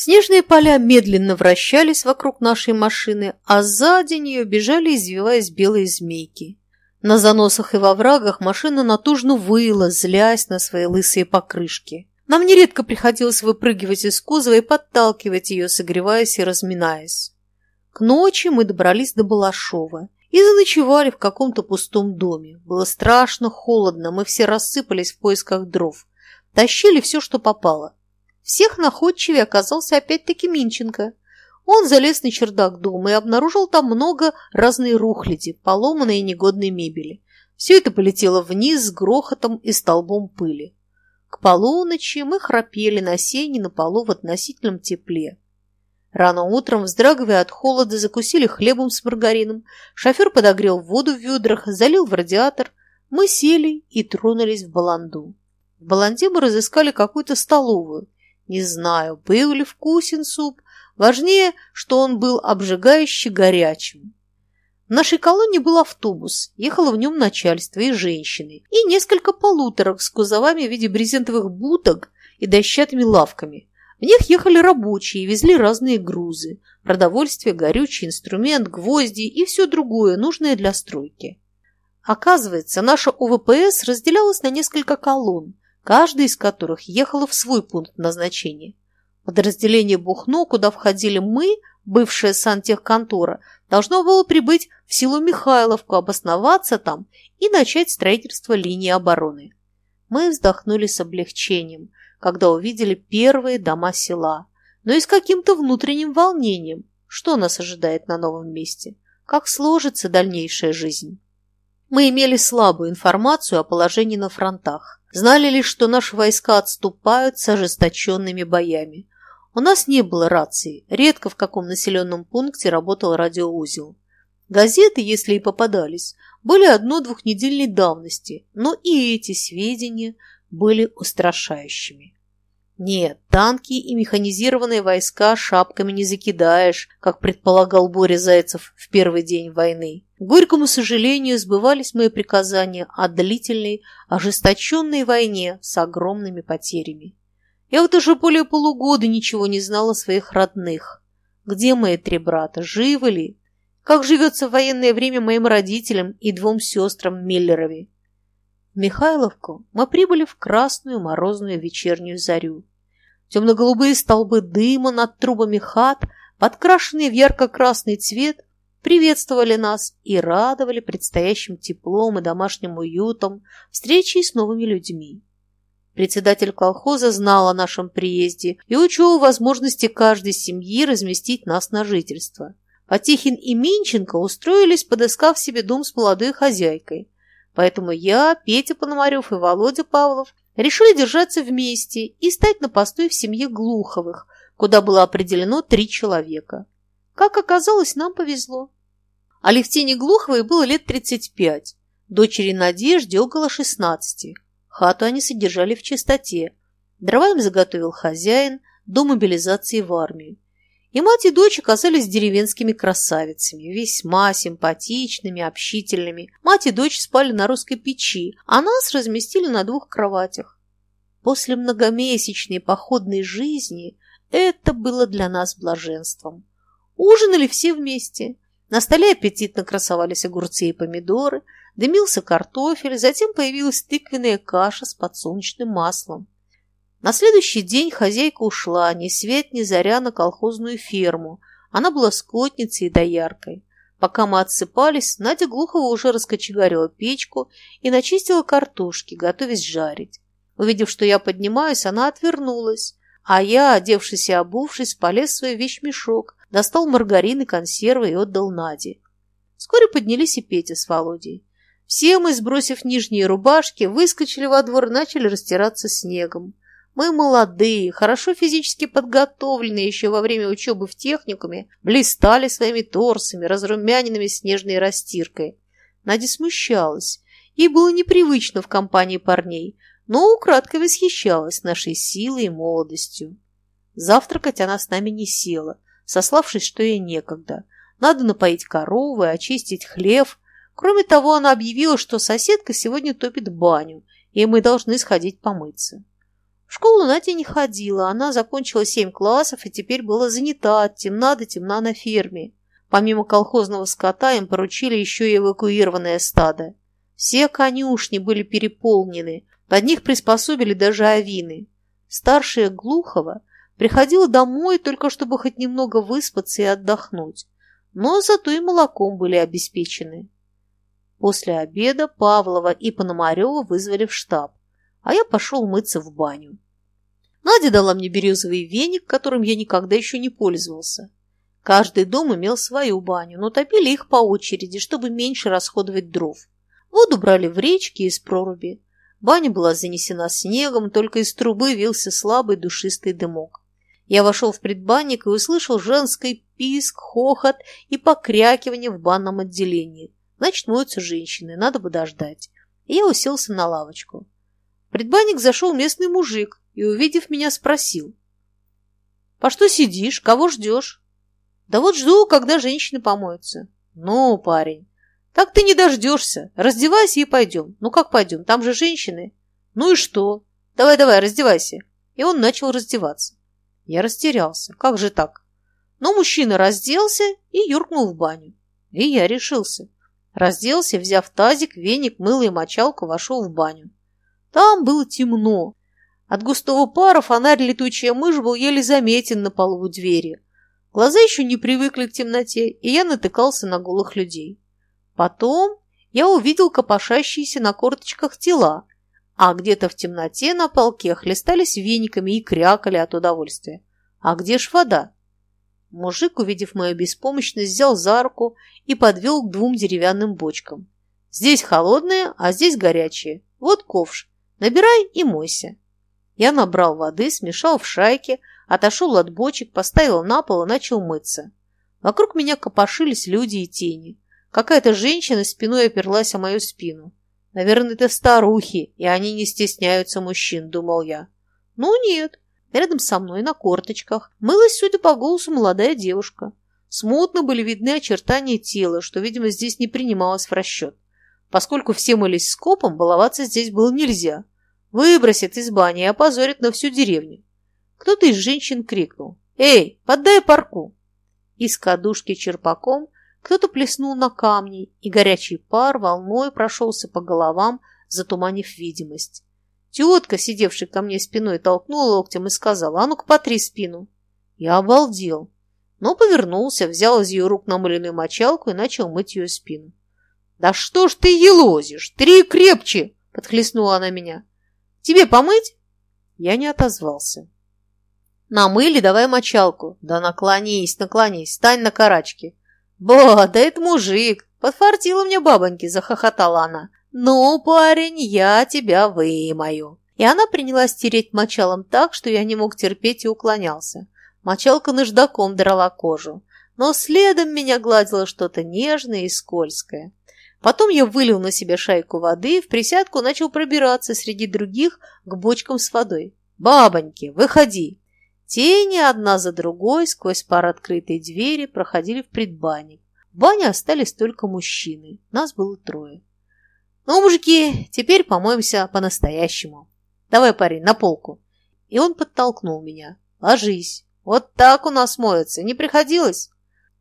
Снежные поля медленно вращались вокруг нашей машины, а сзади нее бежали, извиваясь, белые змейки. На заносах и во врагах машина натужно выла, злясь на свои лысые покрышки. Нам нередко приходилось выпрыгивать из кузова и подталкивать ее, согреваясь и разминаясь. К ночи мы добрались до Балашова и заночевали в каком-то пустом доме. Было страшно холодно, мы все рассыпались в поисках дров. Тащили все, что попало. Всех находчивее оказался опять-таки Минченко. Он залез на чердак дома и обнаружил там много разной рухляди, поломанной и негодной мебели. Все это полетело вниз с грохотом и столбом пыли. К полуночи мы храпели на сене на полу в относительном тепле. Рано утром, вздрагивая от холода, закусили хлебом с маргарином. Шофер подогрел воду в ведрах, залил в радиатор. Мы сели и тронулись в Баланду. В Баланде мы разыскали какую-то столовую. Не знаю, был ли вкусен суп. Важнее, что он был обжигающе горячим. В нашей колонии был автобус, ехало в нем начальство и женщины, и несколько полуторок с кузовами в виде брезентовых буток и дощатыми лавками. В них ехали рабочие и везли разные грузы – продовольствие, горючий инструмент, гвозди и все другое, нужное для стройки. Оказывается, наша ОВПС разделялась на несколько колонн, каждая из которых ехала в свой пункт назначения. Подразделение Бухно, куда входили мы, бывшая сантехконтора, должно было прибыть в село Михайловку, обосноваться там и начать строительство линии обороны. Мы вздохнули с облегчением, когда увидели первые дома села, но и с каким-то внутренним волнением, что нас ожидает на новом месте, как сложится дальнейшая жизнь. Мы имели слабую информацию о положении на фронтах, знали лишь, что наши войска отступают с ожесточенными боями, у нас не было рации, редко в каком населенном пункте работал радиоузел. Газеты, если и попадались, были одно-двухнедельной давности, но и эти сведения были устрашающими. Нет, танки и механизированные войска шапками не закидаешь, как предполагал Боря Зайцев в первый день войны. К горькому сожалению, сбывались мои приказания о длительной, ожесточенной войне с огромными потерями. Я вот уже более полугода ничего не знала о своих родных. Где мои три брата? Живы ли? Как живется в военное время моим родителям и двум сестрам Миллерови? Михайловку мы прибыли в красную морозную вечернюю зарю. Темно-голубые столбы дыма над трубами хат, подкрашенные в ярко-красный цвет, приветствовали нас и радовали предстоящим теплом и домашним уютом, встречей с новыми людьми. Председатель колхоза знал о нашем приезде и учел возможности каждой семьи разместить нас на жительство. Потехин и Минченко устроились, подыскав себе дом с молодой хозяйкой. Поэтому я, Петя Пономарев и Володя Павлов решили держаться вместе и стать на постой в семье Глуховых, куда было определено три человека. Как оказалось, нам повезло. Алевтине Глуховой было лет 35, дочери Надежде около 16. Хату они содержали в чистоте. Дрова им заготовил хозяин до мобилизации в армию. И мать и дочь оказались деревенскими красавицами, весьма симпатичными, общительными. Мать и дочь спали на русской печи, а нас разместили на двух кроватях. После многомесячной походной жизни это было для нас блаженством. Ужинали все вместе. На столе аппетитно красовались огурцы и помидоры – Дымился картофель, затем появилась тыквенная каша с подсолнечным маслом. На следующий день хозяйка ушла, ни свет, ни заря на колхозную ферму. Она была скотницей и дояркой. Пока мы отсыпались, Надя Глухова уже раскочегарила печку и начистила картошки, готовясь жарить. Увидев, что я поднимаюсь, она отвернулась, а я, одевшись и обувшись, полез в свой вещмешок, достал маргарин и консервы и отдал Наде. Вскоре поднялись и Петя с Володей. Все мы, сбросив нижние рубашки, выскочили во двор и начали растираться снегом. Мы молодые, хорошо физически подготовленные еще во время учебы в техникуме, блистали своими торсами, разрумяненными снежной растиркой. Надя смущалась. Ей было непривычно в компании парней, но украдкой восхищалась нашей силой и молодостью. Завтракать она с нами не села, сославшись, что ей некогда. Надо напоить коровы, очистить хлев – Кроме того, она объявила, что соседка сегодня топит баню, и мы должны сходить помыться. В школу Надя не ходила, она закончила семь классов и теперь была занята, темна да темна на ферме. Помимо колхозного скота им поручили еще и эвакуированное стадо. Все конюшни были переполнены, под них приспособили даже авины. Старшая Глухова приходила домой только чтобы хоть немного выспаться и отдохнуть, но зато и молоком были обеспечены. После обеда Павлова и Пономарева вызвали в штаб а я пошел мыться в баню. Надя дала мне березовый веник, которым я никогда еще не пользовался. Каждый дом имел свою баню, но топили их по очереди, чтобы меньше расходовать дров. Воду брали в речке из проруби. Баня была занесена снегом, только из трубы вился слабый душистый дымок. Я вошел в предбанник и услышал женский писк, хохот и покрякивание в банном отделении. Значит, моются женщины, надо подождать. И я уселся на лавочку. Предбанник зашел местный мужик и, увидев меня, спросил. «По что сидишь? Кого ждешь?» «Да вот жду, когда женщины помоются». «Ну, парень, так ты не дождешься. Раздевайся и пойдем. Ну как пойдем? Там же женщины». «Ну и что? Давай-давай, раздевайся». И он начал раздеваться. Я растерялся. Как же так? Но мужчина разделся и юркнул в баню. И я решился. Разделся, взяв тазик, веник, мыло и мочалку, вошел в баню. Там было темно. От густого пара фонарь летучая мышь был еле заметен на полу двери. Глаза еще не привыкли к темноте, и я натыкался на голых людей. Потом я увидел копошащиеся на корточках тела, а где-то в темноте на полке хлестались вениками и крякали от удовольствия. А где ж вода? Мужик, увидев мою беспомощность, взял за руку и подвел к двум деревянным бочкам. Здесь холодные, а здесь горячие. Вот ковш. Набирай и мойся. Я набрал воды, смешал в шайке, отошел от бочек, поставил на пол и начал мыться. Вокруг меня копошились люди и тени. Какая-то женщина спиной оперлась о мою спину. Наверное, это старухи, и они не стесняются мужчин, думал я. Ну нет, рядом со мной на корточках мылась, судя по голосу, молодая девушка. Смутно были видны очертания тела, что, видимо, здесь не принималось в расчет. Поскольку все мылись скопом, баловаться здесь было нельзя. Выбросит из бани и опозорит на всю деревню. Кто-то из женщин крикнул «Эй, поддай парку!» Из кадушки черпаком кто-то плеснул на камни, и горячий пар волной прошелся по головам, затуманив видимость. Тетка, сидевшая ко мне спиной, толкнула локтем и сказала «А ну-ка, потри спину!» Я обалдел, но повернулся, взял из ее рук намыленную мочалку и начал мыть ее спину. «Да что ж ты елозишь? Три крепче!» – подхлестнула она меня. «Тебе помыть?» Я не отозвался. «Намыли, давай мочалку». «Да наклонись, наклонись, стань на карачки». «Ба, да это мужик! Подфартила мне бабоньки!» – захохотала она. «Ну, парень, я тебя вымою». И она принялась тереть мочалом так, что я не мог терпеть и уклонялся. Мочалка наждаком драла кожу, но следом меня гладило что-то нежное и скользкое. Потом я вылил на себя шайку воды и в присядку начал пробираться среди других к бочкам с водой. «Бабоньки, выходи!» Тени одна за другой сквозь пар открытой двери проходили в предбанник. В бане остались только мужчины. Нас было трое. «Ну, мужики, теперь помоемся по-настоящему. Давай, парень, на полку». И он подтолкнул меня. «Ложись. Вот так у нас моется. Не приходилось?»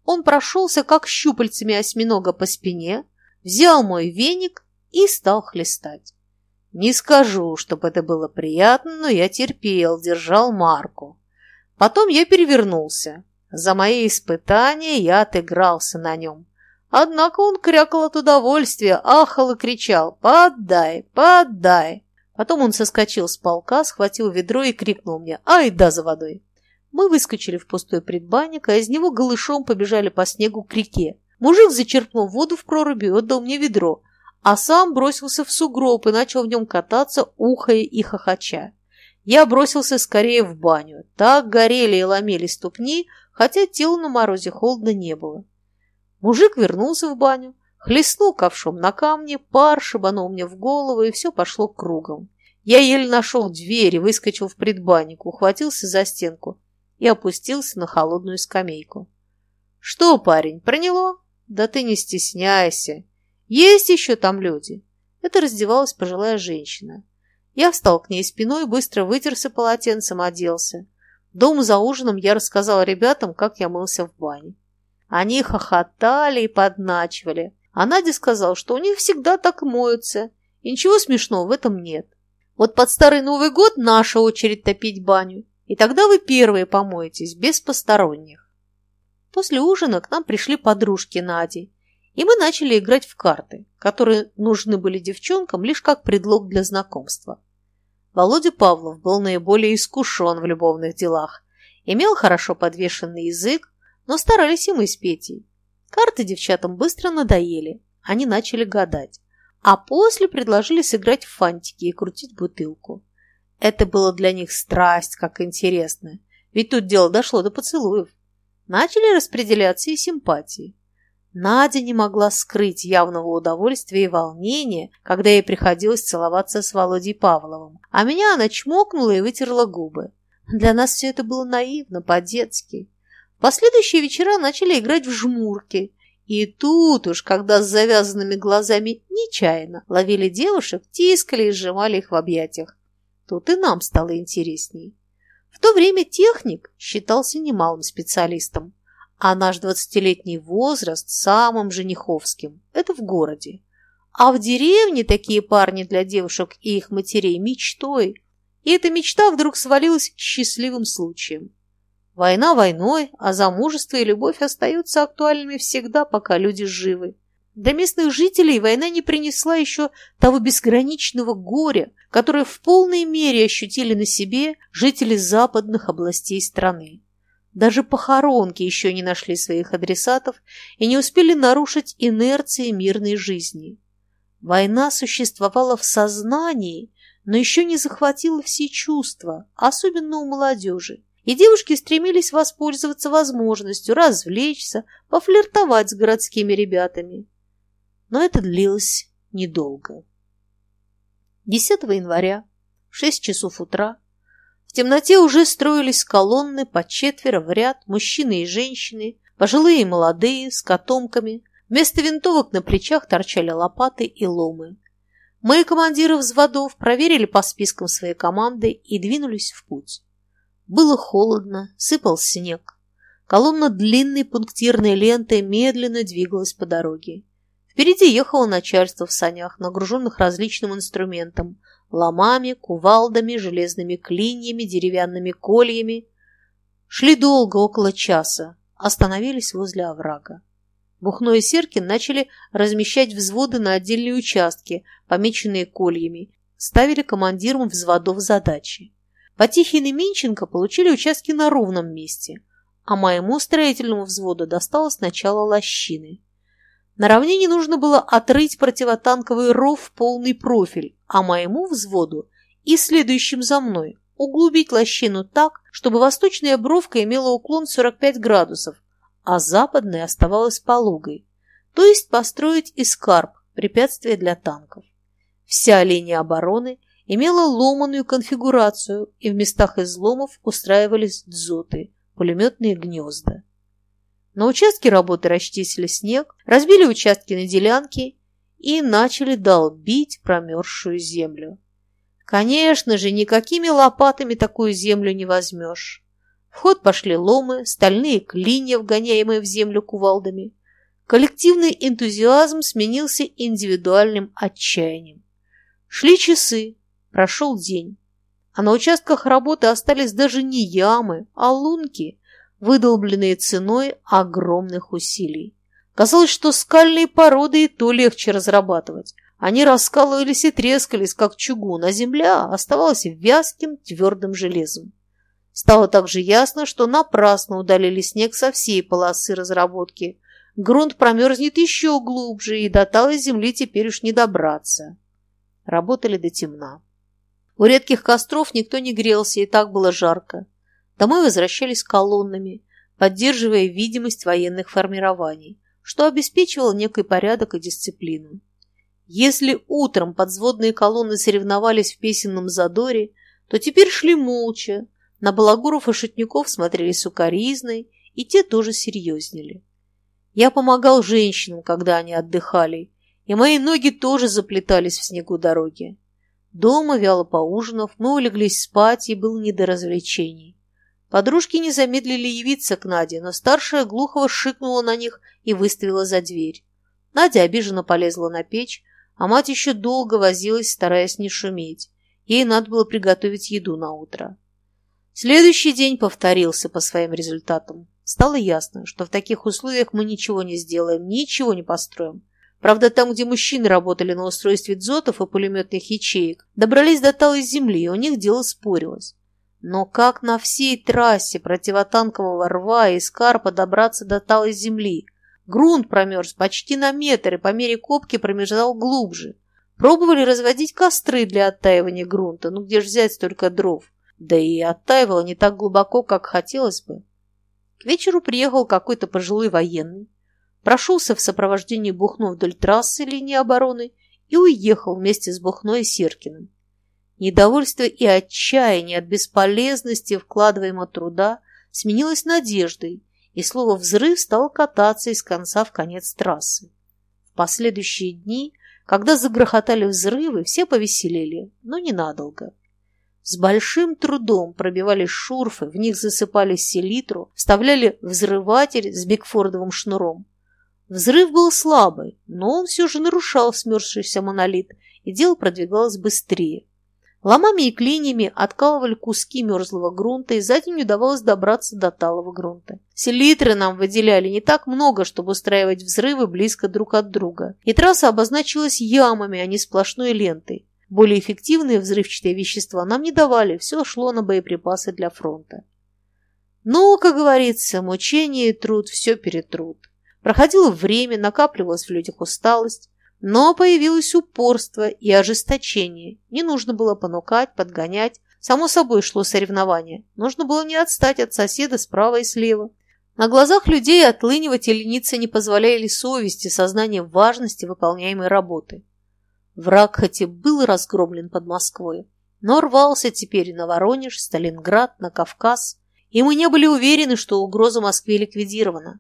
Он прошелся, как щупальцами осьминога по спине, взял мой веник и стал хлестать. Не скажу, чтобы это было приятно, но я терпел, держал марку. Потом я перевернулся. За мои испытания я отыгрался на нем. Однако он крякал от удовольствия, ахал и кричал «Подай! Подай!». Потом он соскочил с полка, схватил ведро и крикнул мне «Ай да за водой!». Мы выскочили в пустой предбанник, а из него голышом побежали по снегу к реке. Мужик зачерпнул воду в проруби и отдал мне ведро, а сам бросился в сугроб и начал в нем кататься, ухая и хохоча. Я бросился скорее в баню. Так горели и ломили ступни, хотя телу на морозе холодно не было. Мужик вернулся в баню, хлестнул ковшом на камне, пар шибанул мне в голову, и все пошло кругом. Я еле нашел дверь и выскочил в предбанник, ухватился за стенку и опустился на холодную скамейку. «Что, парень, проняло?» «Да ты не стесняйся. Есть еще там люди». Это раздевалась пожилая женщина. Я встал к ней спиной, быстро вытерся полотенцем, оделся. Дома за ужином я рассказал ребятам, как я мылся в бане. Они хохотали и подначивали. А Надя сказал, что у них всегда так моются, и ничего смешного в этом нет. Вот под Старый Новый год наша очередь топить баню, и тогда вы первые помоетесь, без посторонних. После ужина к нам пришли подружки Нади, и мы начали играть в карты, которые нужны были девчонкам лишь как предлог для знакомства. Володя Павлов был наиболее искушен в любовных делах, имел хорошо подвешенный язык, но старались и мы с Петей. Карты девчатам быстро надоели, они начали гадать, а после предложили сыграть в фантики и крутить бутылку. Это было для них страсть, как интересно, ведь тут дело дошло до поцелуев. Начали распределяться и симпатии. Надя не могла скрыть явного удовольствия и волнения, когда ей приходилось целоваться с Володей Павловым, а меня она чмокнула и вытерла губы. Для нас все это было наивно, по-детски. Последующие вечера начали играть в жмурки. И тут уж, когда с завязанными глазами нечаянно ловили девушек, тискали и сжимали их в объятиях. Тут и нам стало интересней. В то время техник считался немалым специалистом, а наш двадцатилетний возраст самым жениховским. Это в городе. А в деревне такие парни для девушек и их матерей мечтой. И эта мечта вдруг свалилась счастливым случаем. Война войной, а замужество и любовь остаются актуальными всегда, пока люди живы. Для местных жителей война не принесла еще того безграничного горя, которое в полной мере ощутили на себе жители западных областей страны. Даже похоронки еще не нашли своих адресатов и не успели нарушить инерции мирной жизни. Война существовала в сознании, но еще не захватила все чувства, особенно у молодежи и девушки стремились воспользоваться возможностью развлечься, пофлиртовать с городскими ребятами. Но это длилось недолго. 10 января в 6 часов утра в темноте уже строились колонны по четверо в ряд, мужчины и женщины, пожилые и молодые, с котомками. Вместо винтовок на плечах торчали лопаты и ломы. Мои командиры взводов проверили по спискам своей команды и двинулись в путь. Было холодно, сыпал снег. Колонна длинной пунктирной лентой медленно двигалась по дороге. Впереди ехало начальство в санях, нагруженных различным инструментом – ломами, кувалдами, железными клиньями, деревянными кольями. Шли долго, около часа, остановились возле оврага. Бухно и Серкин начали размещать взводы на отдельные участки, помеченные кольями, ставили командирам взводов задачи. Потихин и Минченко получили участки на ровном месте, а моему строительному взводу досталось сначала лощины. На равнине нужно было отрыть противотанковый ров в полный профиль, а моему взводу и следующим за мной углубить лощину так, чтобы восточная бровка имела уклон 45 градусов, а западная оставалась пологой, то есть построить эскарп, препятствие для танков. Вся линия обороны имела ломаную конфигурацию, и в местах изломов устраивались дзоты, пулеметные гнезда. На участке работы расчистили снег, разбили участки на делянки и начали долбить промерзшую землю. Конечно же, никакими лопатами такую землю не возьмешь. В ход пошли ломы, стальные клинья, вгоняемые в землю кувалдами. Коллективный энтузиазм сменился индивидуальным отчаянием. Шли часы, Прошел день, а на участках работы остались даже не ямы, а лунки, выдолбленные ценой огромных усилий. Казалось, что скальные породы и то легче разрабатывать. Они раскалывались и трескались, как чугун, а земля оставалась вязким твердым железом. Стало также ясно, что напрасно удалили снег со всей полосы разработки. Грунт промерзнет еще глубже, и до талой земли теперь уж не добраться. Работали до темна. У редких костров никто не грелся, и так было жарко. Домой возвращались колоннами, поддерживая видимость военных формирований, что обеспечивало некий порядок и дисциплину. Если утром подводные колонны соревновались в песенном задоре, то теперь шли молча, на балагуров и шутников смотрели сукоризной, и те тоже серьезнели. Я помогал женщинам, когда они отдыхали, и мои ноги тоже заплетались в снегу дороги. Дома, вяло поужинав, мы улеглись спать, и было не до развлечений. Подружки не замедлили явиться к Наде, но старшая глухого шикнула на них и выставила за дверь. Надя обиженно полезла на печь, а мать еще долго возилась, стараясь не шуметь. Ей надо было приготовить еду на утро. Следующий день повторился по своим результатам. Стало ясно, что в таких условиях мы ничего не сделаем, ничего не построим. Правда, там, где мужчины работали на устройстве дзотов и пулеметных ячеек, добрались до талой земли, и у них дело спорилось. Но как на всей трассе противотанкового рва и скарпа добраться до талой земли? Грунт промерз почти на метр и по мере копки промерзал глубже. Пробовали разводить костры для оттаивания грунта, ну где же взять столько дров? Да и оттаивало не так глубоко, как хотелось бы. К вечеру приехал какой-то пожилой военный, прошелся в сопровождении Бухно вдоль трассы линии обороны и уехал вместе с Бухно и Серкиным. Недовольство и отчаяние от бесполезности вкладываемого труда сменилось надеждой, и слово «взрыв» стало кататься из конца в конец трассы. В последующие дни, когда загрохотали взрывы, все повеселели, но ненадолго. С большим трудом пробивали шурфы, в них засыпали селитру, вставляли взрыватель с бигфордовым шнуром. Взрыв был слабый, но он все же нарушал смерзшийся монолит, и дело продвигалось быстрее. Ломами и клиньями откалывали куски мерзлого грунта, и за день удавалось добраться до талого грунта. Селитры нам выделяли не так много, чтобы устраивать взрывы близко друг от друга, и трасса обозначилась ямами, а не сплошной лентой. Более эффективные взрывчатые вещества нам не давали, все шло на боеприпасы для фронта. Но, как говорится, мучение и труд все перетрут. Проходило время, накапливалась в людях усталость, но появилось упорство и ожесточение. Не нужно было понукать, подгонять. Само собой шло соревнование. Нужно было не отстать от соседа справа и слева. На глазах людей отлынивать и лениться не позволяли совесть и сознание важности выполняемой работы. Враг хоть и был разгромлен под Москвой, но рвался теперь на Воронеж, Сталинград, на Кавказ, и мы не были уверены, что угроза Москве ликвидирована.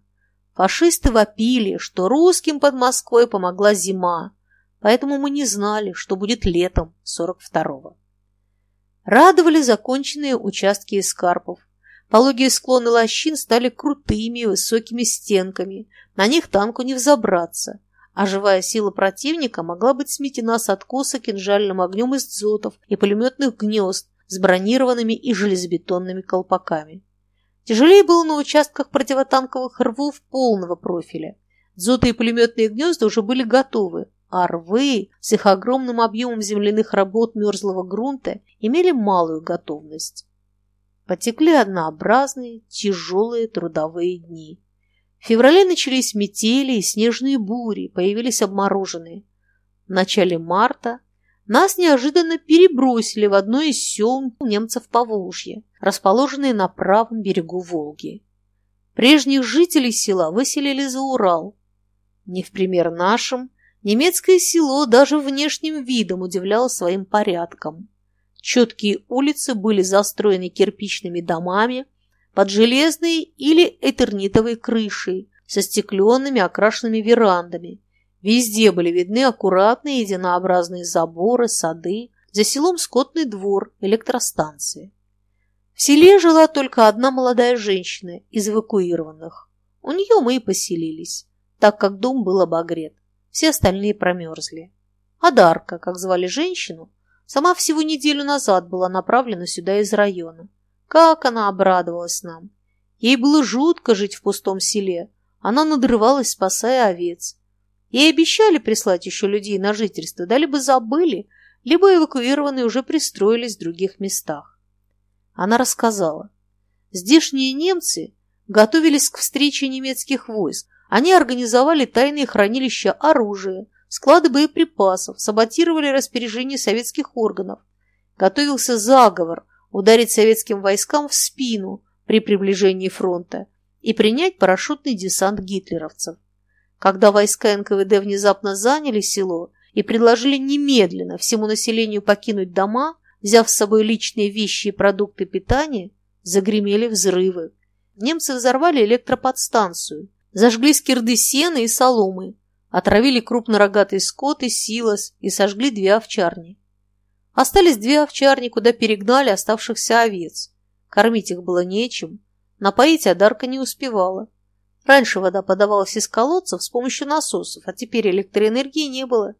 Фашисты вопили, что русским под Москвой помогла зима, поэтому мы не знали, что будет летом 42-го. Радовали законченные участки эскарпов. Пологие склоны лощин стали крутыми высокими стенками, на них танку не взобраться, а живая сила противника могла быть сметена с откоса кинжальным огнем из дзотов и пулеметных гнезд с бронированными и железобетонными колпаками. Тяжелее было на участках противотанковых рвов полного профиля. Дзоты и пулеметные гнезда уже были готовы, а рвы с их огромным объемом земляных работ мерзлого грунта имели малую готовность. Потекли однообразные, тяжелые трудовые дни. В феврале начались метели и снежные бури, появились обмороженные. В начале марта нас неожиданно перебросили в одно из сел немцев Поволжья, расположенное на правом берегу Волги. Прежних жителей села выселили за Урал. Не в пример нашим, немецкое село даже внешним видом удивляло своим порядком. Четкие улицы были застроены кирпичными домами, под железной или этернитовой крышей со стекленными окрашенными верандами. Везде были видны аккуратные единообразные заборы, сады, за селом скотный двор, электростанции. В селе жила только одна молодая женщина из эвакуированных. У нее мы и поселились, так как дом был обогрет. Все остальные промерзли. А Дарка, как звали женщину, сама всего неделю назад была направлена сюда из района. Как она обрадовалась нам! Ей было жутко жить в пустом селе. Она надрывалась, спасая овец. Ей обещали прислать еще людей на жительство, да либо забыли, либо эвакуированные уже пристроились в других местах. Она рассказала. Здешние немцы готовились к встрече немецких войск. Они организовали тайные хранилища оружия, склады боеприпасов, саботировали распоряжение советских органов. Готовился заговор – ударить советским войскам в спину при приближении фронта и принять парашютный десант гитлеровцев. Когда войска НКВД внезапно заняли село и предложили немедленно всему населению покинуть дома, взяв с собой личные вещи и продукты питания, загремели взрывы. Немцы взорвали электроподстанцию, зажгли скирды сена и соломы, отравили крупнорогатый скот и силос и сожгли две овчарни. Остались две овчарни, куда перегнали оставшихся овец. Кормить их было нечем, напоить Адарка не успевала. Раньше вода подавалась из колодцев с помощью насосов, а теперь электроэнергии не было.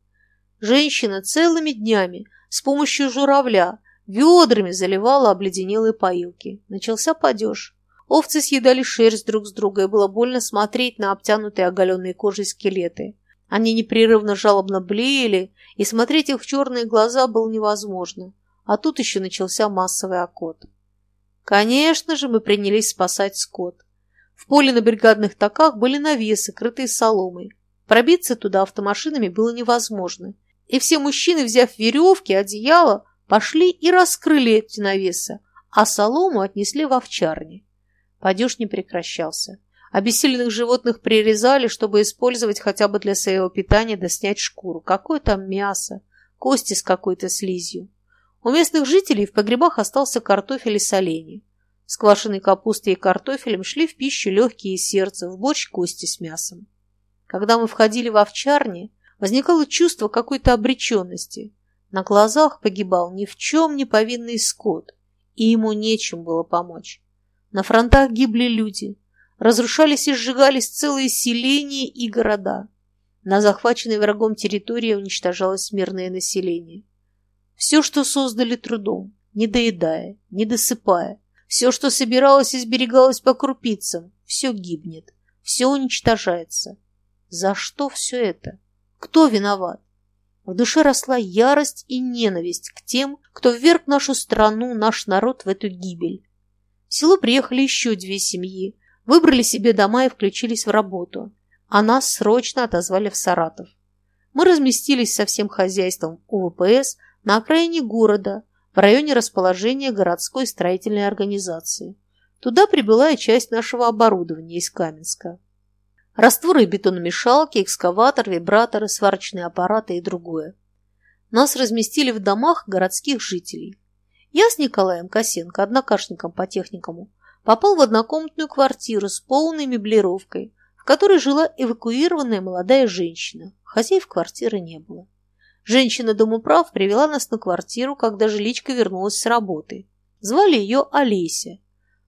Женщина целыми днями с помощью журавля ведрами заливала обледенелые поилки. Начался падеж. Овцы съедали шерсть друг с друга, и было больно смотреть на обтянутые оголенные кожей скелеты. Они непрерывно жалобно блеяли, и смотреть их в черные глаза было невозможно. А тут еще начался массовый окот. Конечно же, мы принялись спасать скот. В поле на бригадных таках были навесы, крытые соломой. Пробиться туда автомашинами было невозможно. И все мужчины, взяв веревки, одеяло, пошли и раскрыли эти навесы, а солому отнесли в овчарни. Падеж не прекращался. Обессиленных животных прирезали, чтобы использовать хотя бы для своего питания да снять шкуру. Какое там мясо, кости с какой-то слизью. У местных жителей в погребах остался картофель и соленье. С квашеной капустой и картофелем шли в пищу легкие и сердце, в борщ кости с мясом. Когда мы входили в овчарни, возникало чувство какой-то обреченности. На глазах погибал ни в чем не повинный скот, и ему нечем было помочь. На фронтах гибли люди, разрушались и сжигались целые селения и города. На захваченной врагом территории уничтожалось мирное население. Все, что создали трудом, не доедая, не досыпая, все, что собиралось и сберегалось по крупицам, все гибнет, все уничтожается. За что все это? Кто виноват? В душе росла ярость и ненависть к тем, кто вверг нашу страну, наш народ в эту гибель. В село приехали еще две семьи, выбрали себе дома и включились в работу, а нас срочно отозвали в Саратов. Мы разместились со всем хозяйством у на окраине города, в районе расположения городской строительной организации. Туда прибыла и часть нашего оборудования из Каменска. Растворы бетономешалки, экскаватор, вибраторы, сварочные аппараты и другое. Нас разместили в домах городских жителей. Я с Николаем Косенко, однокашником по техникуму, попал в однокомнатную квартиру с полной меблировкой, в которой жила эвакуированная молодая женщина. Хозяев квартиры не было. Женщина-домоправ привела нас на квартиру, когда жиличка вернулась с работы. Звали ее Олеся.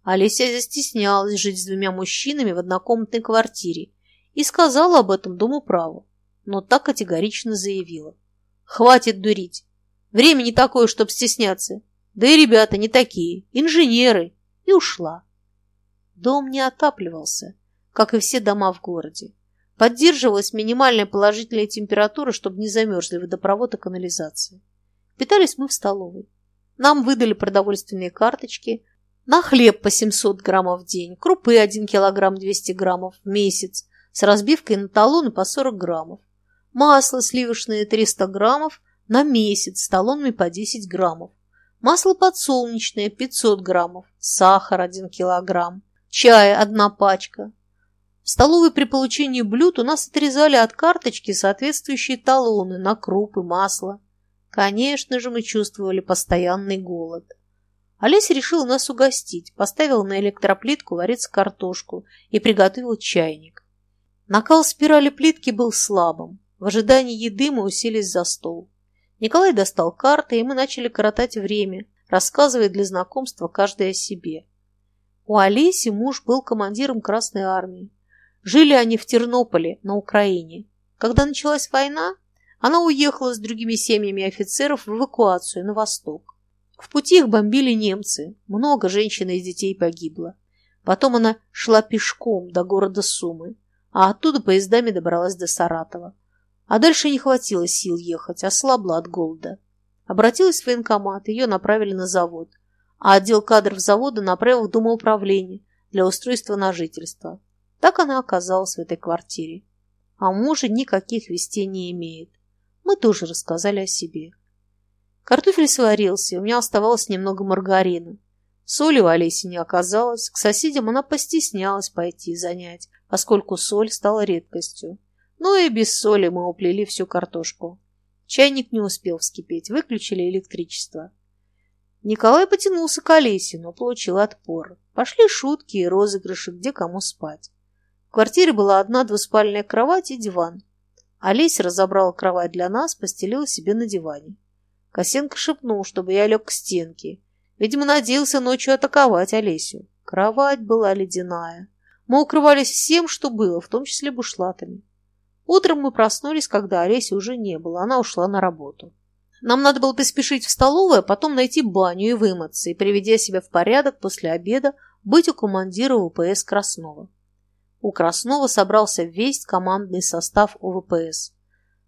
Олеся застеснялась жить с двумя мужчинами в однокомнатной квартире и сказала об этом Дому праву, но так категорично заявила. «Хватит дурить! Время не такое, чтобы стесняться. Да и ребята не такие, инженеры!» И ушла. Дом не отапливался, как и все дома в городе. Поддерживалась минимальная положительная температура, чтобы не замерзли водопровод и канализация. Питались мы в столовой. Нам выдали продовольственные карточки, на хлеб по 700 граммов в день, крупы 1 килограмм 200 граммов в месяц, с разбивкой на талоны по 40 граммов. Масло сливочное 300 граммов на месяц с талонами по 10 граммов. Масло подсолнечное 500 граммов. Сахар 1 килограмм. Чай одна пачка. В столовой при получении блюд у нас отрезали от карточки соответствующие талоны на крупы, масло. Конечно же, мы чувствовали постоянный голод. Олеся решила нас угостить, поставила на электроплитку вариться картошку и приготовила чайник. Накал спирали плитки был слабым. В ожидании еды мы уселись за стол. Николай достал карты, и мы начали коротать время, рассказывая для знакомства каждый о себе. У Олеси муж был командиром Красной Армии. Жили они в Тернополе, на Украине. Когда началась война, она уехала с другими семьями офицеров в эвакуацию на восток. В пути их бомбили немцы, много женщин и детей погибло. Потом она шла пешком до города Сумы а оттуда поездами добралась до Саратова. А дальше не хватило сил ехать, ослабла от голода. Обратилась в военкомат, ее направили на завод, а отдел кадров завода направил в Думоуправление для устройства на жительство. Так она оказалась в этой квартире. А мужа никаких вестей не имеет. Мы тоже рассказали о себе. Картофель сварился, у меня оставалось немного маргарина. Соли у Олеси не оказалось, к соседям она постеснялась пойти занять, поскольку соль стала редкостью. Ну и без соли мы уплели всю картошку. Чайник не успел вскипеть, выключили электричество. Николай потянулся к Олесе, но получил отпор. Пошли шутки и розыгрыши, где кому спать. В квартире была одна двуспальная кровать и диван. Олеся разобрала кровать для нас, постелила себе на диване. Косенко шепнул, чтобы я лег к стенке. Видимо, надеялся ночью атаковать Олесю. Кровать была ледяная. Мы укрывались всем, что было, в том числе бушлатами. Утром мы проснулись, когда Олеси уже не было. Она ушла на работу. Нам надо было поспешить в столовую, а потом найти баню и вымыться, и, приведя себя в порядок после обеда, быть у командира УПС Краснова. У Краснова собрался весь командный состав УВПС.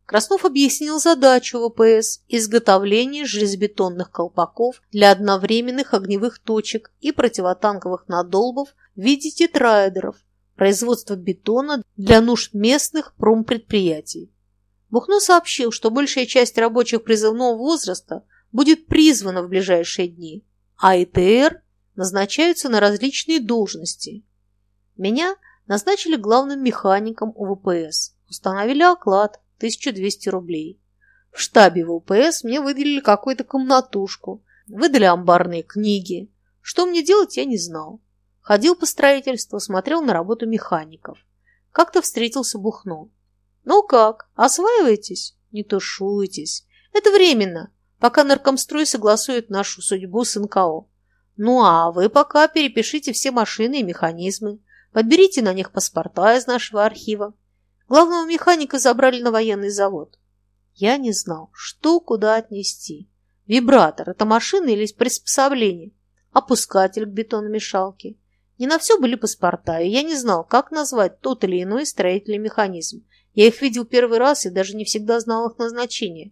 Краснов объяснил задачу ВПС – изготовление железобетонных колпаков для одновременных огневых точек и противотанковых надолбов в виде тетраэдеров, производство бетона для нужд местных промпредприятий. Бухно сообщил, что большая часть рабочих призывного возраста будет призвана в ближайшие дни, а ИТР назначаются на различные должности. Меня назначили главным механиком УВПС, установили оклад – 1200 рублей. В штабе ВПС мне выделили какую-то комнатушку, выдали амбарные книги. Что мне делать, я не знал. Ходил по строительству, смотрел на работу механиков. Как-то встретился Бухно. «Ну как, осваиваетесь?» «Не тушуйтесь. Это временно, пока наркомстрой согласует нашу судьбу с НКО. Ну а вы пока перепишите все машины и механизмы, подберите на них паспорта из нашего архива. Главного механика забрали на военный завод. Я не знал, что куда отнести. Вибратор – это машина или приспособление? Опускатель к бетономешалке. Не на все были паспорта, и я не знал, как назвать тот или иной строительный механизм. Я их видел первый раз и даже не всегда знал их назначение.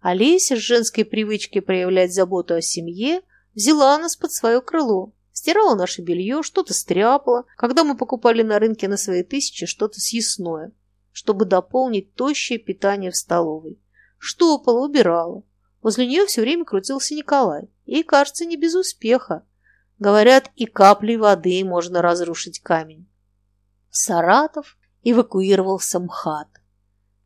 Олеся с женской привычкой проявлять заботу о семье взяла нас под свое крыло Стирала наше белье, что-то стряпала, когда мы покупали на рынке на свои тысячи что-то съестное, чтобы дополнить тощее питание в столовой. Штопала, убирала. Возле нее все время крутился Николай. И, кажется, не без успеха. Говорят, и каплей воды можно разрушить камень. Саратов эвакуировался МХАТ.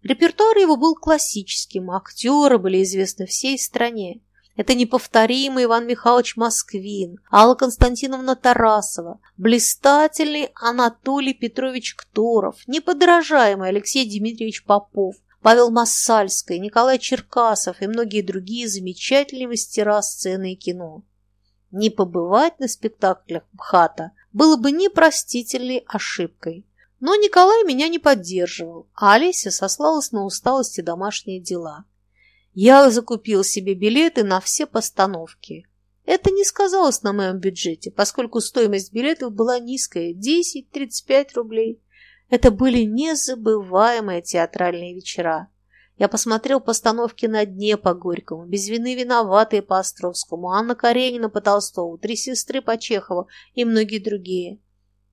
Репертуар его был классическим, актеры были известны всей стране. Это неповторимый Иван Михайлович Москвин, Алла Константиновна Тарасова, блистательный Анатолий Петрович Кторов, неподражаемый Алексей Дмитриевич Попов, Павел Массальский, Николай Черкасов и многие другие замечательные мастера сцены и кино. Не побывать на спектаклях МХАТа было бы непростительной ошибкой. Но Николай меня не поддерживал, а Олеся сослалась на усталость и домашние дела. Я закупил себе билеты на все постановки. Это не сказалось на моем бюджете, поскольку стоимость билетов была низкая – 10-35 рублей. Это были незабываемые театральные вечера. Я посмотрел постановки на дне по Горькому, без вины виноватые по Островскому, Анна Каренина по Толстову, Три сестры по Чехову и многие другие.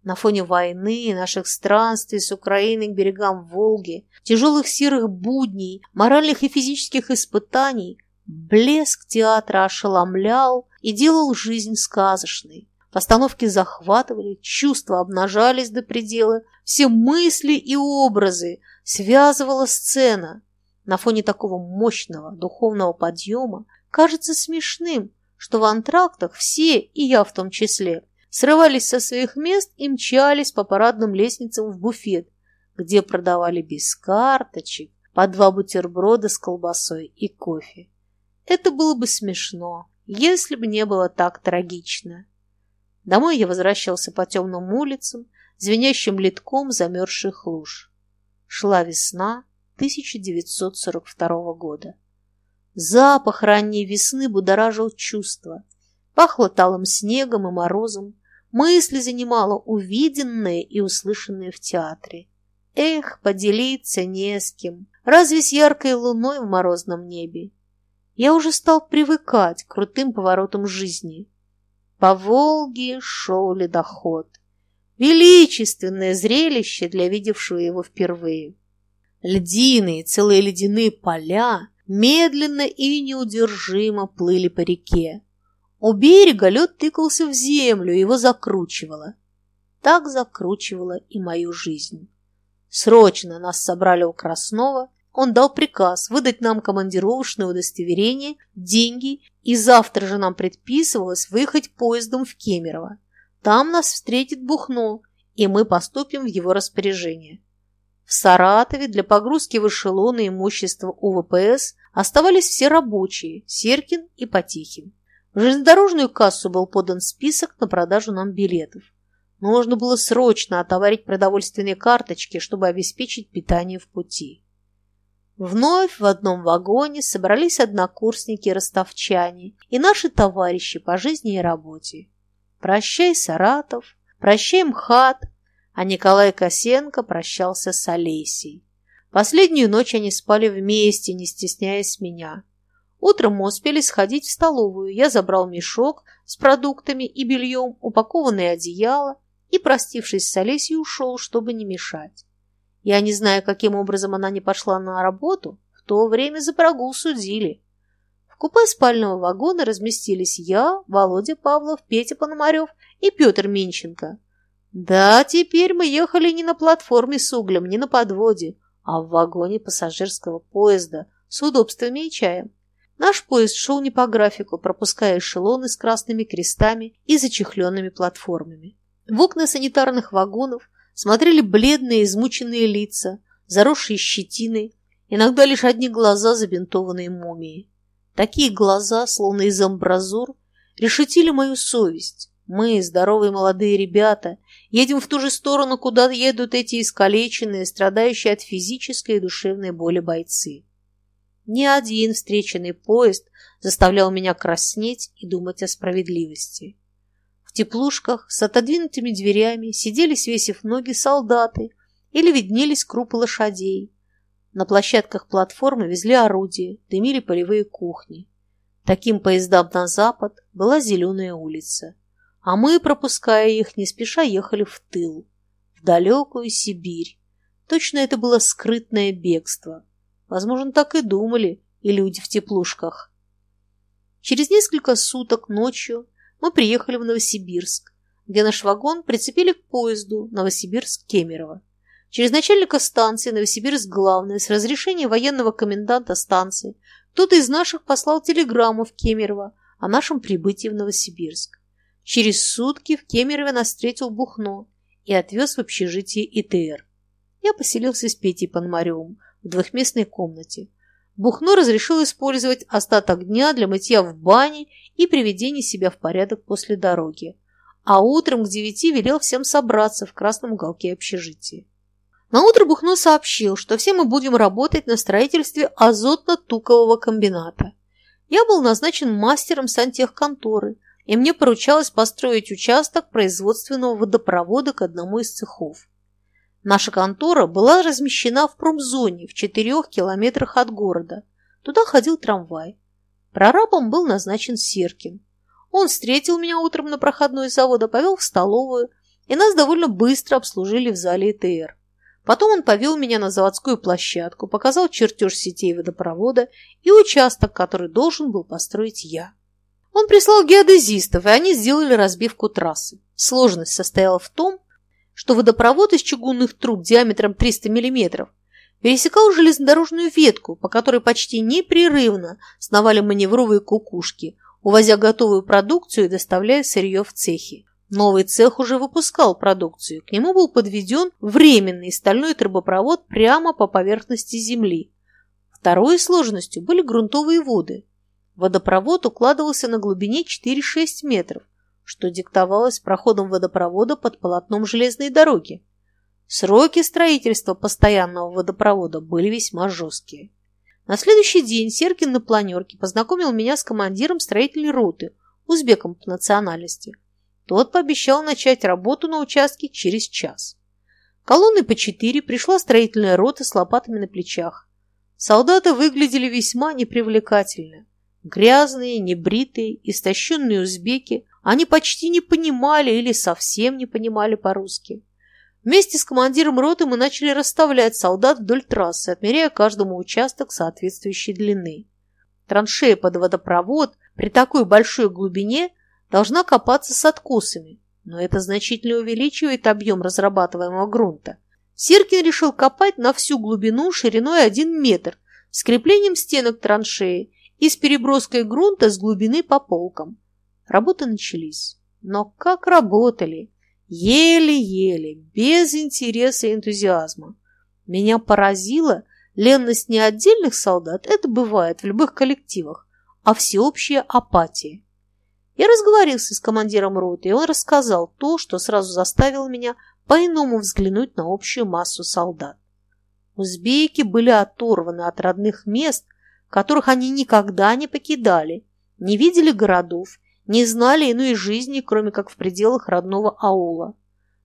На фоне войны, наших странствий с Украины к берегам Волги, тяжелых серых будней, моральных и физических испытаний, блеск театра ошеломлял и делал жизнь сказочной. Постановки захватывали, чувства обнажались до предела, все мысли и образы связывала сцена. На фоне такого мощного духовного подъема кажется смешным, что в антрактах все, и я в том числе, срывались со своих мест и мчались по парадным лестницам в буфет, где продавали без карточек по два бутерброда с колбасой и кофе. Это было бы смешно, если бы не было так трагично. Домой я возвращался по темным улицам, звенящим литком замерзших луж. Шла весна 1942 года. Запах ранней весны будоражил чувства. Пахло талым снегом и морозом, мысли занимало увиденное и услышанное в театре. Эх, поделиться не с кем. Разве с яркой луной в морозном небе? Я уже стал привыкать к крутым поворотам жизни. По Волге шел ледоход. Величественное зрелище для видевшего его впервые. Льдины, целые ледяные поля медленно и неудержимо плыли по реке. У берега лед тыкался в землю, его закручивало. Так закручивало и мою жизнь. Срочно нас собрали у Краснова. Он дал приказ выдать нам командировочное удостоверение, деньги, и завтра же нам предписывалось выехать поездом в Кемерово. Там нас встретит Бухно, и мы поступим в его распоряжение. В Саратове для погрузки в эшелоны имущества УВПС Оставались все рабочие – Серкин и Потехин. В железнодорожную кассу был подан список на продажу нам билетов. Нужно было срочно отоварить продовольственные карточки, чтобы обеспечить питание в пути. Вновь в одном вагоне собрались однокурсники-ростовчане и наши товарищи по жизни и работе. Прощай, Саратов, прощай, МХАТ, а Николай Косенко прощался с Олесей. Последнюю ночь они спали вместе, не стесняясь меня. Утром мы успели сходить в столовую. Я забрал мешок с продуктами и бельем, упакованное одеяло и, простившись с Олесей, ушел, чтобы не мешать. Я не знаю, каким образом она не пошла на работу, в то время за прогул судили. В купе спального вагона разместились я, Володя Павлов, Петя Пономарев и Петр Минченко. Да, теперь мы ехали не на платформе с углем, не на подводе, а в вагоне пассажирского поезда с удобствами и чаем. Наш поезд шел не по графику, пропуская эшелоны с красными крестами и зачехленными платформами. В окна санитарных вагонов смотрели бледные, измученные лица, заросшие щетиной, иногда лишь одни глаза, забинтованные мумией. Такие глаза, словно из амбразур, решетили мою совесть. Мы, здоровые молодые ребята, едем в ту же сторону, куда едут эти искалеченные, страдающие от физической и душевной боли бойцы. Ни один встреченный поезд заставлял меня краснеть и думать о справедливости теплушках с отодвинутыми дверями сидели, свесив ноги, солдаты или виднелись крупы лошадей. На площадках платформы везли орудия, дымили полевые кухни. Таким поездам на запад была зеленая улица, а мы, пропуская их, не спеша ехали в тыл, в далекую Сибирь. Точно это было скрытное бегство. Возможно, так и думали и люди в теплушках. Через несколько суток ночью мы приехали в Новосибирск, где наш вагон прицепили к поезду Новосибирск-Кемерово. Через начальника станции Новосибирск-Главная с разрешения военного коменданта станции кто-то из наших послал телеграмму в Кемерово о нашем прибытии в Новосибирск. Через сутки в Кемерове нас встретил Бухно и отвез в общежитие ИТР. Я поселился с Петей Пономаревым в двухместной комнате. Бухно разрешил использовать остаток дня для мытья в бане и приведения себя в порядок после дороги. А утром к девяти велел всем собраться в красном уголке общежития. Наутро Бухно сообщил, что все мы будем работать на строительстве азотно-тукового комбината. Я был назначен мастером сантехконторы, и мне поручалось построить участок производственного водопровода к одному из цехов. Наша контора была размещена в промзоне в четырех километрах от города. Туда ходил трамвай. Прорабом был назначен Серкин. Он встретил меня утром на проходной завода, повел в столовую, и нас довольно быстро обслужили в зале ЭТР. Потом он повел меня на заводскую площадку, показал чертеж сетей водопровода и участок, который должен был построить я. Он прислал геодезистов, и они сделали разбивку трассы. Сложность состояла в том, что водопровод из чугунных труб диаметром 300 мм пересекал железнодорожную ветку, по которой почти непрерывно сновали маневровые кукушки, увозя готовую продукцию и доставляя сырье в цехи. Новый цех уже выпускал продукцию, к нему был подведен временный стальной трубопровод прямо по поверхности земли. Второй сложностью были грунтовые воды. Водопровод укладывался на глубине 4-6 метров, что диктовалось проходом водопровода под полотном железной дороги. Сроки строительства постоянного водопровода были весьма жесткие. На следующий день Серкин на планерке познакомил меня с командиром строительной роты, узбеком по национальности. Тот пообещал начать работу на участке через час. Колонны по четыре пришла строительная рота с лопатами на плечах. Солдаты выглядели весьма непривлекательно. Грязные, небритые, истощенные узбеки они почти не понимали или совсем не понимали по-русски. Вместе с командиром роты мы начали расставлять солдат вдоль трассы, отмеряя каждому участок соответствующей длины. Траншея под водопровод при такой большой глубине должна копаться с откосами, но это значительно увеличивает объем разрабатываемого грунта. Сиркин решил копать на всю глубину шириной 1 метр с креплением стенок траншеи и с переброской грунта с глубины по полкам. Работы начались. Но как работали? Еле-еле, без интереса и энтузиазма. Меня поразило, Ленность не отдельных солдат, это бывает в любых коллективах, а всеобщая апатия. Я разговорился с командиром роты, и он рассказал то, что сразу заставило меня по-иному взглянуть на общую массу солдат. Узбеки были оторваны от родных мест, которых они никогда не покидали, не видели городов, не знали иной жизни, кроме как в пределах родного аула.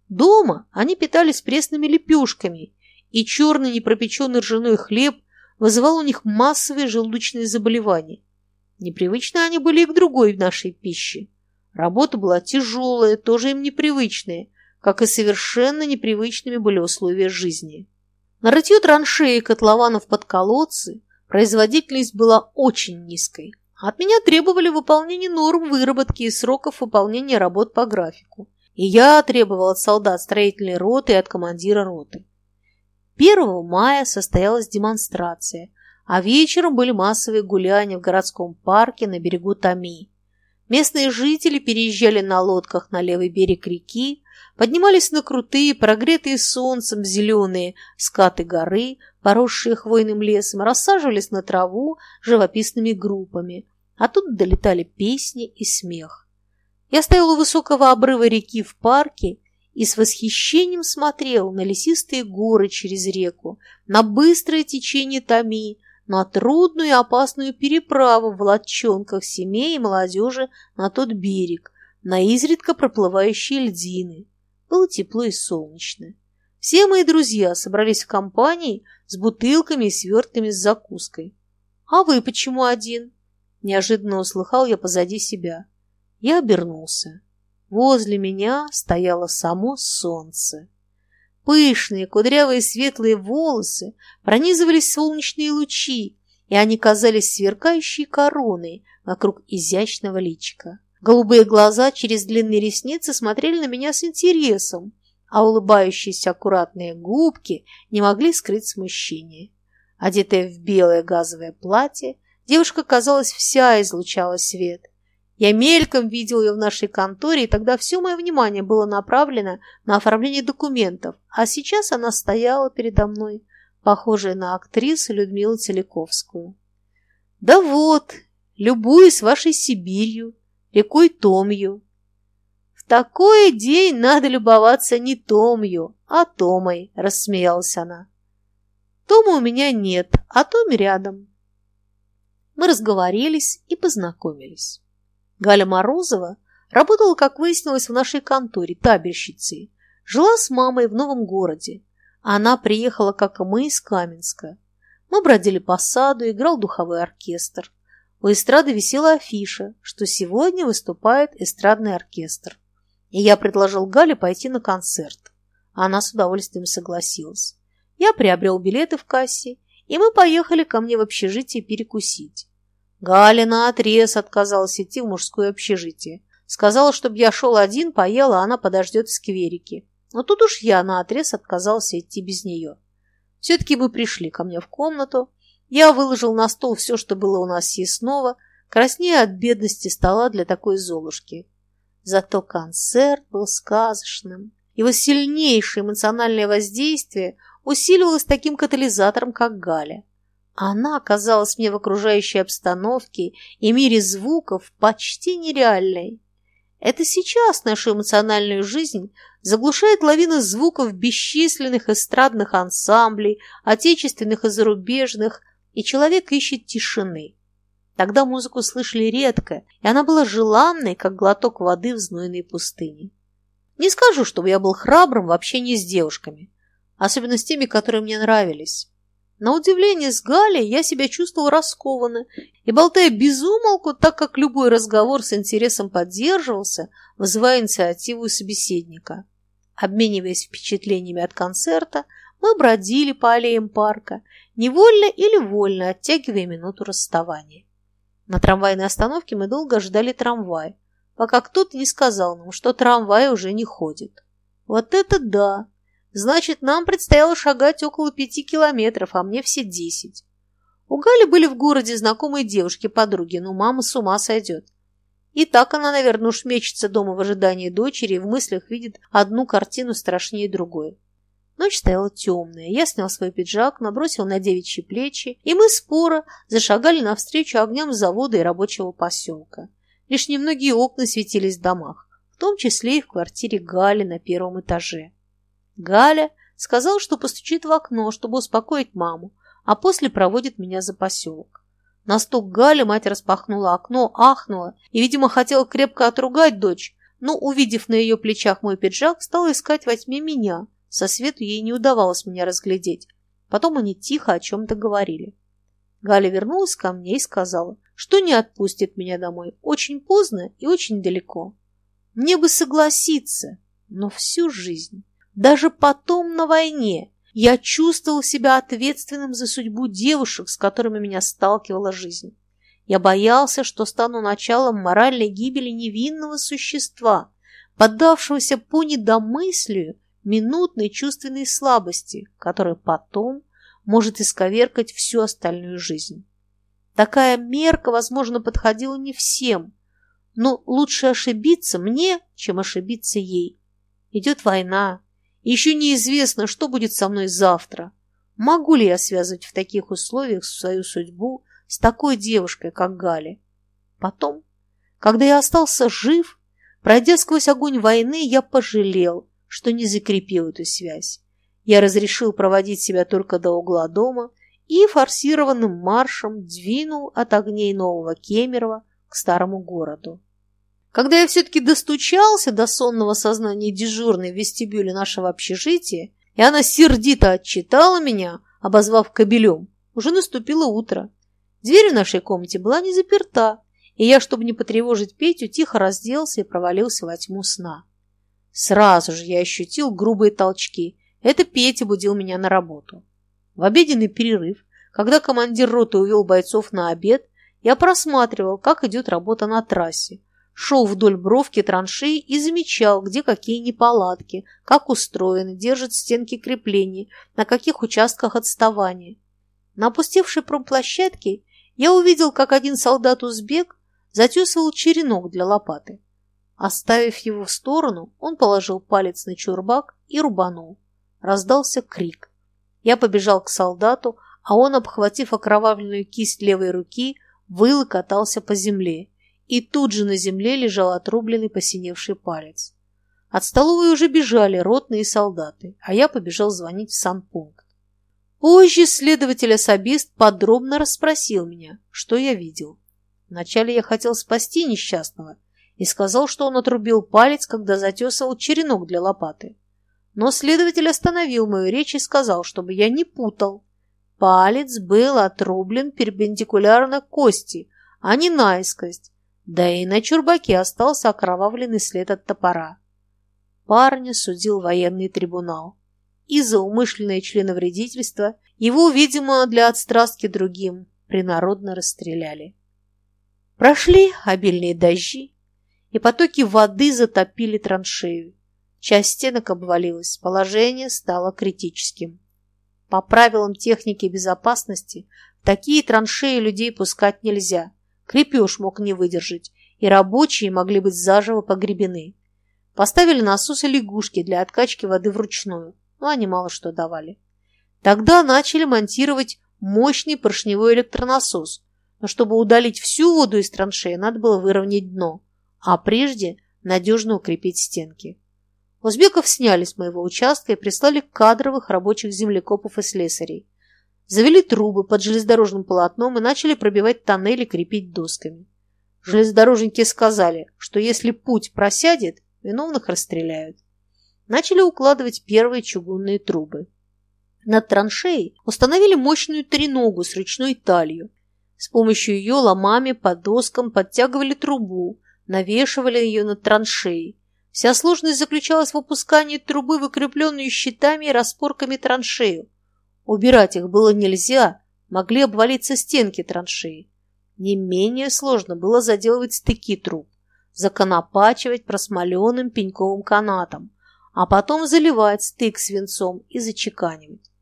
Дома они питались пресными лепешками, и черный непропеченный ржаной хлеб вызывал у них массовые желудочные заболевания. Непривычны они были и к другой нашей пище. Работа была тяжелая, тоже им непривычная, как и совершенно непривычными были условия жизни. На рытье траншеи котлованов под колодцы производительность была очень низкой. От меня требовали выполнения норм выработки и сроков выполнения работ по графику. И я требовал от солдат строительной роты и от командира роты. 1 мая состоялась демонстрация, а вечером были массовые гуляния в городском парке на берегу Томи. Местные жители переезжали на лодках на левый берег реки, поднимались на крутые, прогретые солнцем зеленые скаты горы, поросшие хвойным лесом, рассаживались на траву живописными группами. А тут долетали песни и смех. Я стоял у высокого обрыва реки в парке и с восхищением смотрел на лесистые горы через реку, на быстрое течение Томи, на трудную и опасную переправу в лодчонках семей и молодежи на тот берег, на изредка проплывающие льдины. Было тепло и солнечно. Все мои друзья собрались в компании с бутылками и свертками с закуской. «А вы почему один?» Неожиданно услыхал я позади себя. Я обернулся. Возле меня стояло само солнце. Пышные, кудрявые светлые волосы пронизывались солнечные лучи, и они казались сверкающей короной вокруг изящного личика. Голубые глаза через длинные ресницы смотрели на меня с интересом, а улыбающиеся аккуратные губки не могли скрыть смущение. Одетая в белое газовое платье, девушка, казалось, вся излучала свет, я мельком видел ее в нашей конторе, и тогда все мое внимание было направлено на оформление документов, а сейчас она стояла передо мной, похожая на актрису Людмилу Целиковскую. «Да вот, любуюсь вашей Сибирью, рекой Томью». «В такой день надо любоваться не Томью, а Томой», – рассмеялась она. «Тома у меня нет, а Томи рядом». Мы разговорились и познакомились. Галя Морозова работала, как выяснилось, в нашей конторе табельщицей. Жила с мамой в новом городе. Она приехала, как и мы, из Каменска. Мы бродили по саду, играл духовой оркестр. У эстрады висела афиша, что сегодня выступает эстрадный оркестр. И я предложил Гале пойти на концерт. Она с удовольствием согласилась. Я приобрел билеты в кассе, и мы поехали ко мне в общежитие перекусить. Галя наотрез отказалась идти в мужское общежитие. Сказала, чтобы я шел один, поел, а она подождет в скверике. Но тут уж я наотрез отказался идти без нее. Все-таки мы пришли ко мне в комнату. Я выложил на стол все, что было у нас съестного, краснея от бедности стола для такой золушки. Зато концерт был сказочным. Его сильнейшее эмоциональное воздействие усиливалось таким катализатором, как Галя. Она оказалась мне в окружающей обстановке и мире звуков почти нереальной. Это сейчас нашу эмоциональную жизнь заглушает лавина звуков бесчисленных эстрадных ансамблей, отечественных и зарубежных, и человек ищет тишины. Тогда музыку слышали редко, и она была желанной, как глоток воды в знойной пустыне. Не скажу, чтобы я был храбрым в общении с девушками, особенно с теми, которые мне нравились. На удивление с Галей я себя чувствовал раскованно и, болтая без умолку, так как любой разговор с интересом поддерживался, вызывая инициативу собеседника. Обмениваясь впечатлениями от концерта, мы бродили по аллеям парка, невольно или вольно оттягивая минуту расставания. На трамвайной остановке мы долго ждали трамвай, пока кто-то не сказал нам, что трамвай уже не ходит. Вот это да! Значит, нам предстояло шагать около пяти километров, а мне все десять. У Гали были в городе знакомые девушки-подруги, но мама с ума сойдет. И так она, наверное, уж мечется дома в ожидании дочери и в мыслях видит одну картину страшнее другой. Ночь стояла темная. Я снял свой пиджак, набросил на девичьи плечи, и мы споро зашагали навстречу огням завода и рабочего поселка. Лишь немногие окна светились в домах, в том числе и в квартире Гали на первом этаже. Галя сказал, что постучит в окно, чтобы успокоить маму, а после проводит меня за поселок. На стук Гали мать распахнула окно, ахнула и, видимо, хотела крепко отругать дочь, но, увидев на ее плечах мой пиджак, стала искать во тьме меня – со свету ей не удавалось меня разглядеть. Потом они тихо о чем-то говорили. Галя вернулась ко мне и сказала, что не отпустит меня домой. Очень поздно и очень далеко. Мне бы согласиться, но всю жизнь, даже потом на войне, я чувствовал себя ответственным за судьбу девушек, с которыми меня сталкивала жизнь. Я боялся, что стану началом моральной гибели невинного существа, поддавшегося по недомыслию минутной чувственной слабости, которая потом может исковеркать всю остальную жизнь. Такая мерка, возможно, подходила не всем, но лучше ошибиться мне, чем ошибиться ей. Идет война, еще неизвестно, что будет со мной завтра. Могу ли я связывать в таких условиях свою судьбу с такой девушкой, как Галя? Потом, когда я остался жив, пройдя сквозь огонь войны, я пожалел, что не закрепил эту связь. Я разрешил проводить себя только до угла дома и форсированным маршем двинул от огней Нового Кемерово к старому городу. Когда я все-таки достучался до сонного сознания дежурной в вестибюле нашего общежития, и она сердито отчитала меня, обозвав кобелем, уже наступило утро. Дверь в нашей комнате была не заперта, и я, чтобы не потревожить Петю, тихо разделся и провалился во тьму сна. Сразу же я ощутил грубые толчки. Это Петя будил меня на работу. В обеденный перерыв, когда командир роты увел бойцов на обед, я просматривал, как идет работа на трассе, шел вдоль бровки траншеи и замечал, где какие неполадки, как устроены, держат стенки креплений, на каких участках отставания. На опустевшей промплощадке я увидел, как один солдат-узбек затесывал черенок для лопаты. Оставив его в сторону, он положил палец на чурбак и рубанул. Раздался крик. Я побежал к солдату, а он, обхватив окровавленную кисть левой руки, выл и катался по земле. И тут же на земле лежал отрубленный посиневший палец. От столовой уже бежали ротные солдаты, а я побежал звонить в санпункт. Позже следователь-особист подробно расспросил меня, что я видел. Вначале я хотел спасти несчастного – и сказал, что он отрубил палец, когда затесывал черенок для лопаты. Но следователь остановил мою речь и сказал, чтобы я не путал. Палец был отрублен перпендикулярно кости, а не наискость, да и на чурбаке остался окровавленный след от топора. Парня судил военный трибунал. И за умышленное членовредительство его, видимо, для отстрастки другим, принародно расстреляли. Прошли обильные дожди, и потоки воды затопили траншею. Часть стенок обвалилась, положение стало критическим. По правилам техники безопасности такие траншеи людей пускать нельзя. Крепеж мог не выдержать, и рабочие могли быть заживо погребены. Поставили насосы лягушки для откачки воды вручную, но они мало что давали. Тогда начали монтировать мощный поршневой электронасос, но чтобы удалить всю воду из траншеи, надо было выровнять дно а прежде надежно укрепить стенки. Узбеков сняли с моего участка и прислали кадровых рабочих землекопов и слесарей. Завели трубы под железнодорожным полотном и начали пробивать тоннели крепить досками. Железнодорожники сказали, что если путь просядет, виновных расстреляют. Начали укладывать первые чугунные трубы. Над траншеей установили мощную треногу с ручной талью. С помощью ее ломами по доскам подтягивали трубу, навешивали ее над траншеей. Вся сложность заключалась в опускании трубы, выкрепленную щитами и распорками траншею. Убирать их было нельзя, могли обвалиться стенки траншеи. Не менее сложно было заделывать стыки труб, законопачивать просмоленным пеньковым канатом, а потом заливать стык свинцом и зачеканивать.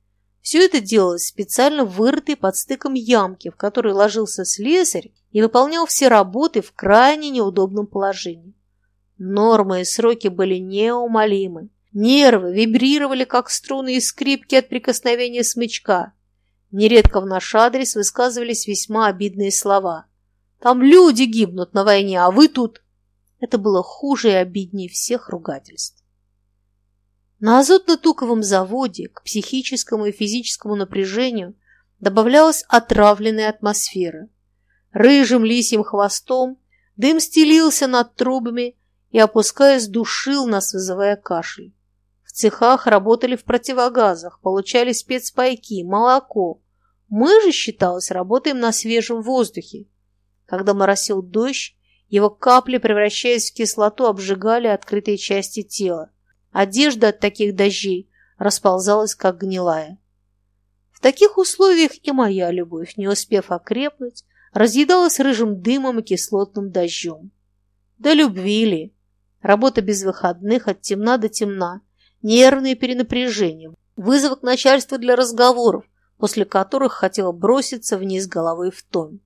Все это делалось специально вырытой под стыком ямки, в которой ложился слесарь и выполнял все работы в крайне неудобном положении. Нормы и сроки были неумолимы. Нервы вибрировали, как струны и скрипки от прикосновения смычка. Нередко в наш адрес высказывались весьма обидные слова. «Там люди гибнут на войне, а вы тут...» Это было хуже и обиднее всех ругательств. На азотно-туковом заводе к психическому и физическому напряжению добавлялась отравленная атмосфера. Рыжим лисьим хвостом дым стелился над трубами и, опускаясь, душил нас, вызывая кашель. Цехах работали в противогазах, получали спецпайки, молоко. Мы же, считалось, работаем на свежем воздухе. Когда моросил дождь, его капли, превращаясь в кислоту, обжигали открытые части тела. Одежда от таких дождей расползалась, как гнилая. В таких условиях и моя любовь, не успев окрепнуть, разъедалась рыжим дымом и кислотным дождем. Да любви ли? Работа без выходных от темна до темна, нервные перенапряжения, вызов к начальству для разговоров, после которых хотела броситься вниз головой в тон.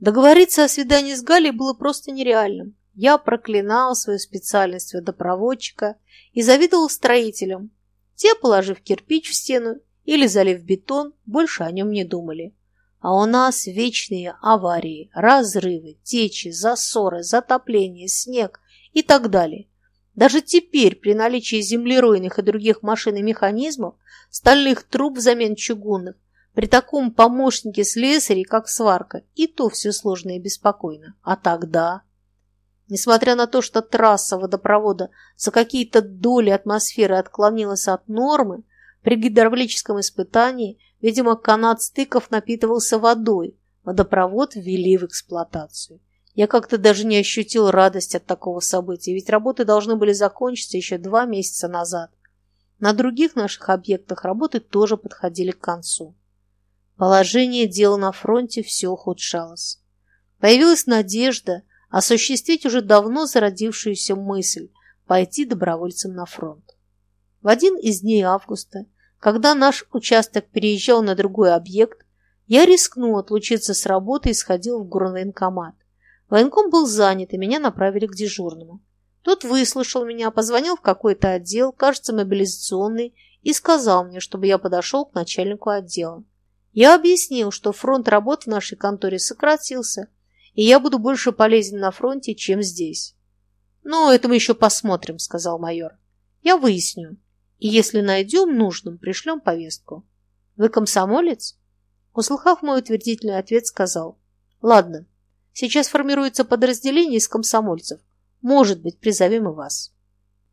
Договориться о свидании с Галей было просто нереальным. Я проклинал свою специальность водопроводчика и завидовал строителям. Те, положив кирпич в стену или залив бетон, больше о нем не думали. А у нас вечные аварии, разрывы, течи, засоры, затопление, снег и так далее. Даже теперь, при наличии землеройных и других машин и механизмов, стальных труб взамен чугунных, при таком помощнике слесарей, как сварка, и то все сложно и беспокойно. А тогда... Несмотря на то, что трасса водопровода за какие-то доли атмосферы отклонилась от нормы, при гидравлическом испытании, видимо, канат стыков напитывался водой, водопровод ввели в эксплуатацию. Я как-то даже не ощутил радость от такого события, ведь работы должны были закончиться еще два месяца назад. На других наших объектах работы тоже подходили к концу. Положение дел на фронте все ухудшалось. Появилась надежда осуществить уже давно зародившуюся мысль пойти добровольцем на фронт. В один из дней августа, когда наш участок переезжал на другой объект, я рискнул отлучиться с работы и сходил в горвоенкомат. Военком был занят, и меня направили к дежурному. Тот выслушал меня, позвонил в какой-то отдел, кажется, мобилизационный, и сказал мне, чтобы я подошел к начальнику отдела. Я объяснил, что фронт работ в нашей конторе сократился, и я буду больше полезен на фронте, чем здесь. «Ну, это мы еще посмотрим», — сказал майор. «Я выясню, и если найдем нужным, пришлем повестку». «Вы комсомолец?» Услыхав мой утвердительный ответ, сказал. «Ладно, сейчас формируется подразделение из комсомольцев. Может быть, призовем и вас».